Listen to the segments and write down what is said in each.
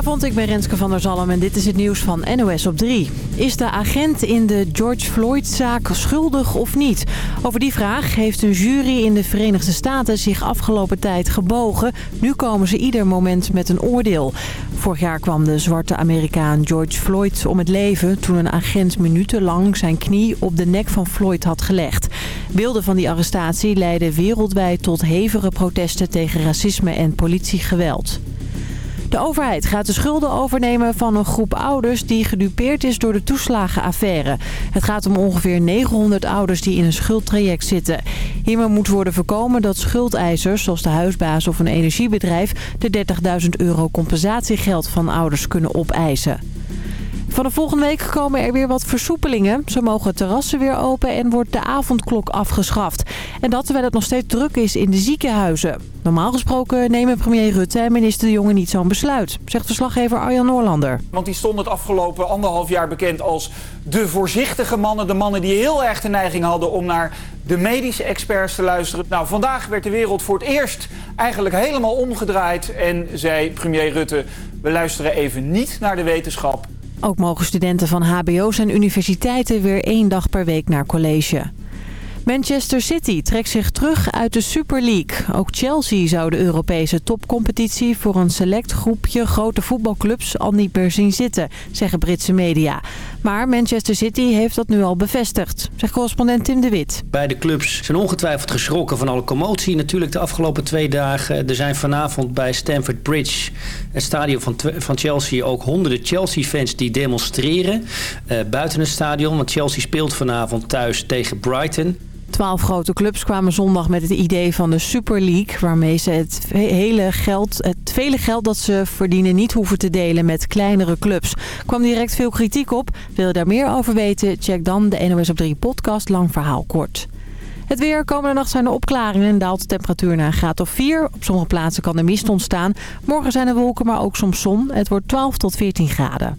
Goedenavond, ik ben Renske van der Zalm en dit is het nieuws van NOS op 3. Is de agent in de George Floyd-zaak schuldig of niet? Over die vraag heeft een jury in de Verenigde Staten zich afgelopen tijd gebogen. Nu komen ze ieder moment met een oordeel. Vorig jaar kwam de zwarte Amerikaan George Floyd om het leven... toen een agent minutenlang zijn knie op de nek van Floyd had gelegd. Beelden van die arrestatie leidden wereldwijd tot hevige protesten tegen racisme en politiegeweld. De overheid gaat de schulden overnemen van een groep ouders die gedupeerd is door de toeslagenaffaire. Het gaat om ongeveer 900 ouders die in een schuldtraject zitten. Hiermee moet worden voorkomen dat schuldeisers, zoals de huisbaas of een energiebedrijf, de 30.000 euro compensatiegeld van ouders kunnen opeisen. Vanaf volgende week komen er weer wat versoepelingen. Zo mogen terrassen weer open en wordt de avondklok afgeschaft. En dat terwijl het nog steeds druk is in de ziekenhuizen. Normaal gesproken nemen premier Rutte en minister De Jonge niet zo'n besluit, zegt verslaggever Arjan Noorlander. Want die stonden het afgelopen anderhalf jaar bekend als de voorzichtige mannen. De mannen die heel erg de neiging hadden om naar de medische experts te luisteren. Nou, vandaag werd de wereld voor het eerst eigenlijk helemaal omgedraaid. En zei premier Rutte, we luisteren even niet naar de wetenschap. Ook mogen studenten van hbo's en universiteiten weer één dag per week naar college. Manchester City trekt zich terug uit de Super League. Ook Chelsea zou de Europese topcompetitie voor een select groepje grote voetbalclubs al niet meer zien zitten, zeggen Britse media. Maar Manchester City heeft dat nu al bevestigd, zegt correspondent Tim de Wit. Beide clubs zijn ongetwijfeld geschrokken van alle commotie. Natuurlijk de afgelopen twee dagen. Er zijn vanavond bij Stamford Bridge, het stadion van, van Chelsea, ook honderden Chelsea-fans die demonstreren uh, buiten het stadion. Want Chelsea speelt vanavond thuis tegen Brighton. Twaalf grote clubs kwamen zondag met het idee van de Super League... waarmee ze het, hele geld, het vele geld dat ze verdienen niet hoeven te delen met kleinere clubs. kwam direct veel kritiek op. Wil je daar meer over weten? Check dan de NOS op 3 podcast Lang Verhaal Kort. Het weer. Komende nacht zijn er opklaringen en daalt de temperatuur naar een graad of 4. Op sommige plaatsen kan er mist ontstaan. Morgen zijn er wolken, maar ook soms zon. Het wordt 12 tot 14 graden.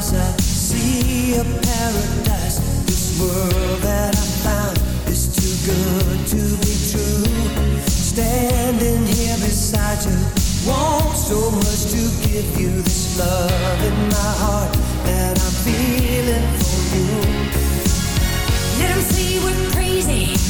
I see a paradise. This world that I found is too good to be true. Standing here beside you, want so much to give you this love in my heart that I'm feeling for you. Let say we're crazy.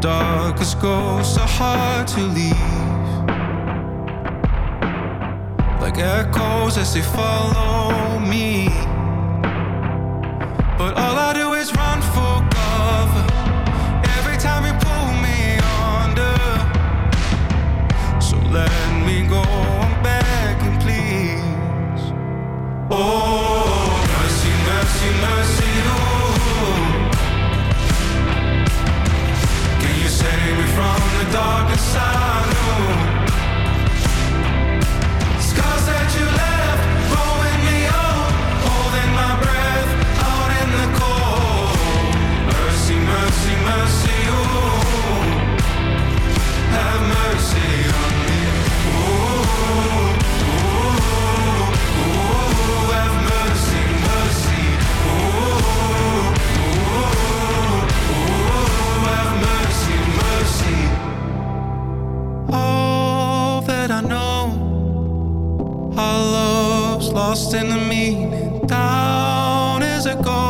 darkest ghosts are hard to leave. Like echoes as they follow me. baby from the darkest side Scars that you left me up Holding my breath out in the cold. Mercy, mercy, mercy, oh Have mercy on me, oh lost in the meaning. Down is a goal.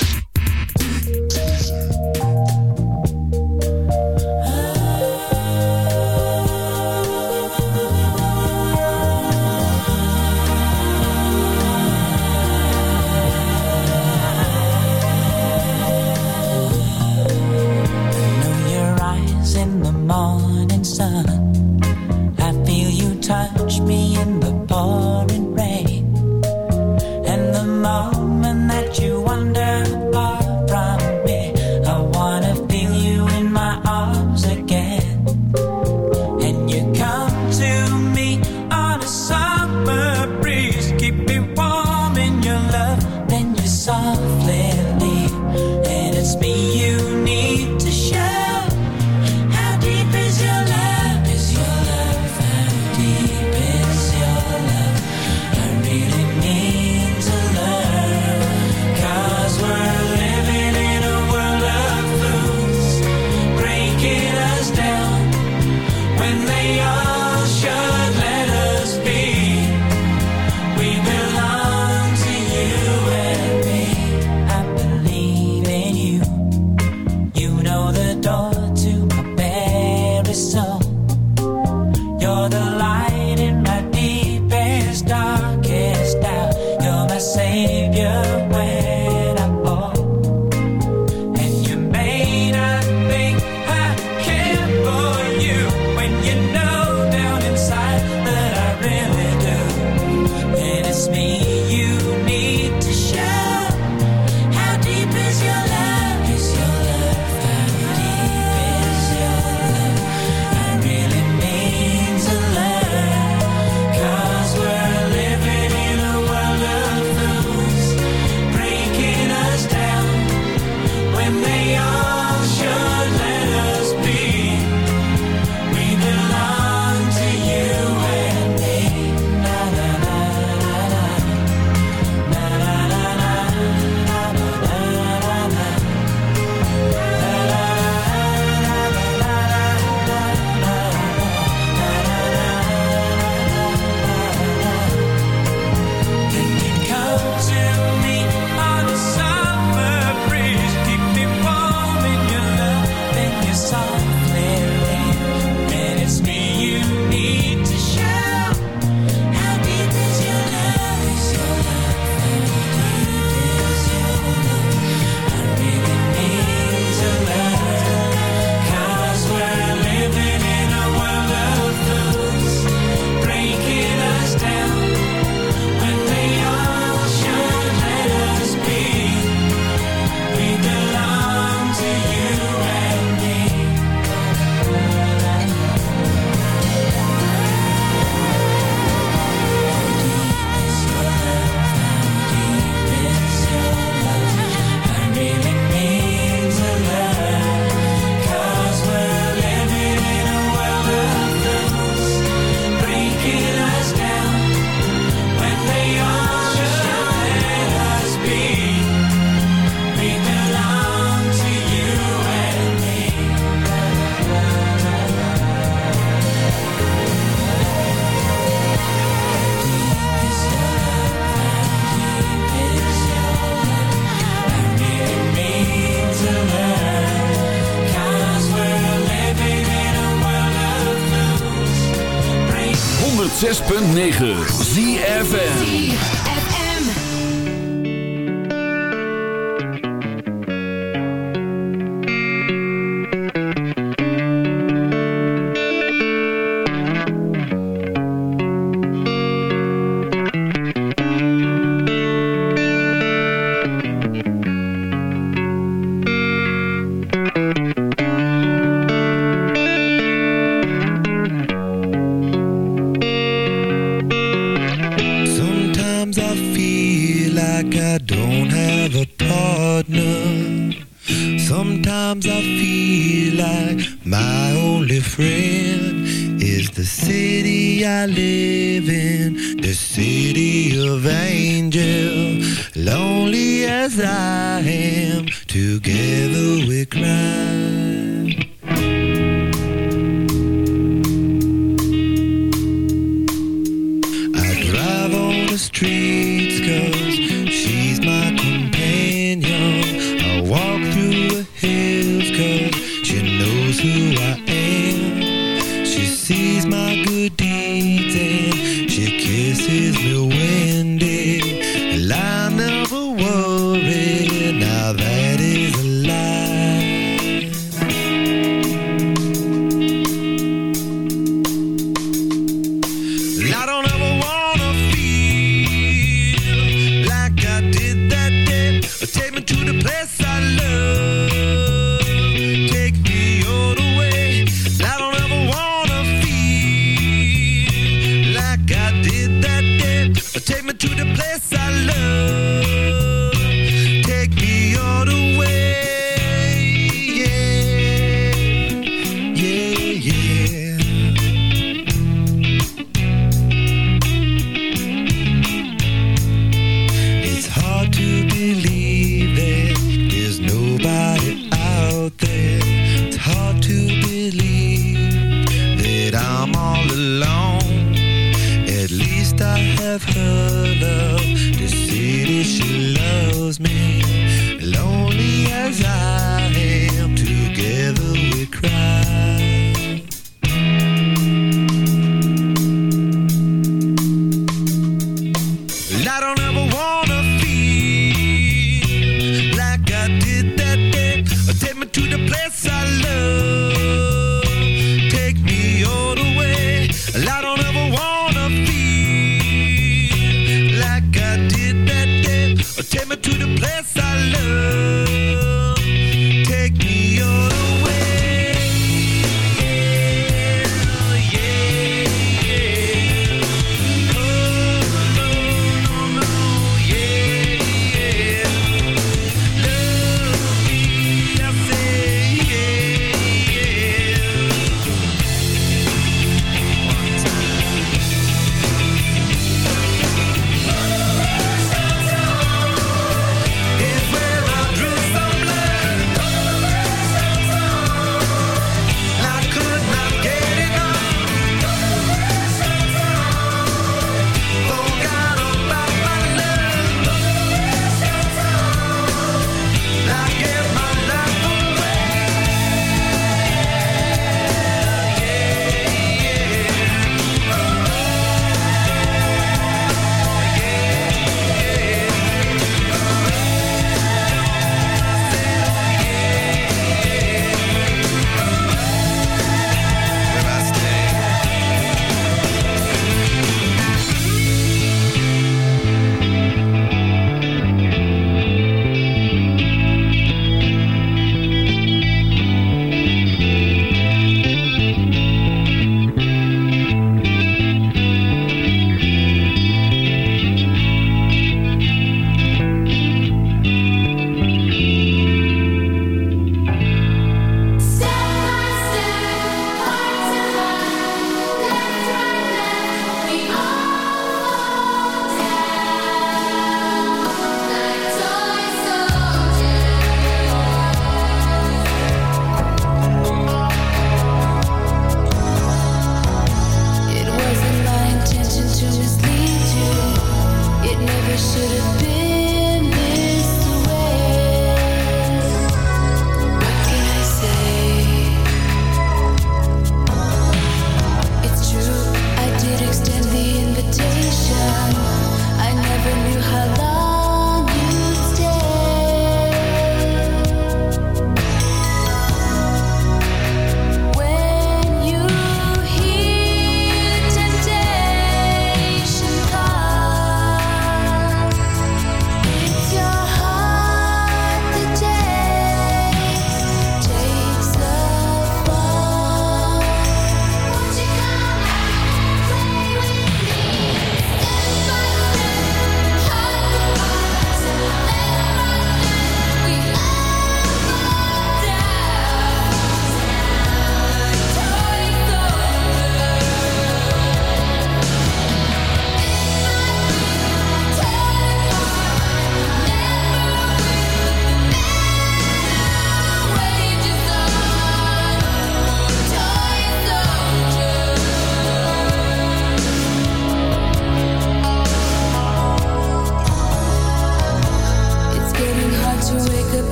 106.9 ZFN